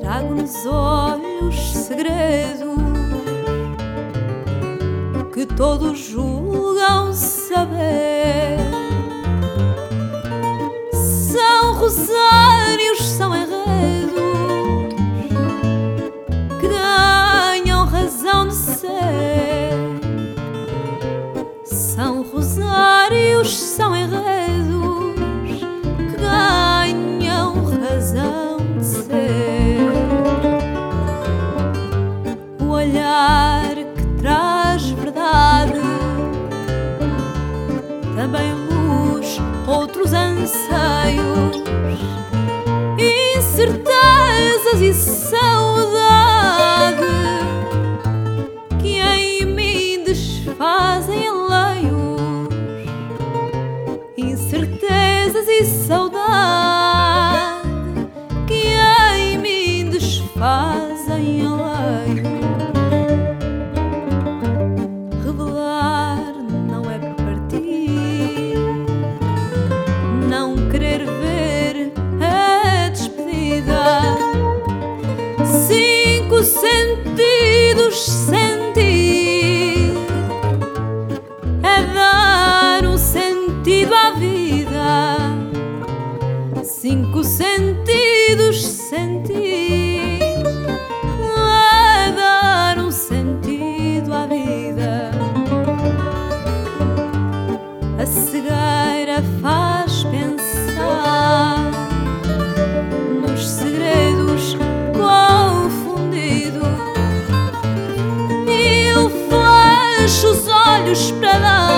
Trago nos olhos segredo que todos julgam saber. São rosários, são enredos que ganham razão de ser. São rosários, são olhar que traz verdade, também luz, outros anseios, incertezas e sentidos sentir é dar um sentido à vida. Cinco sentidos sentir olhos para.